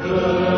Good.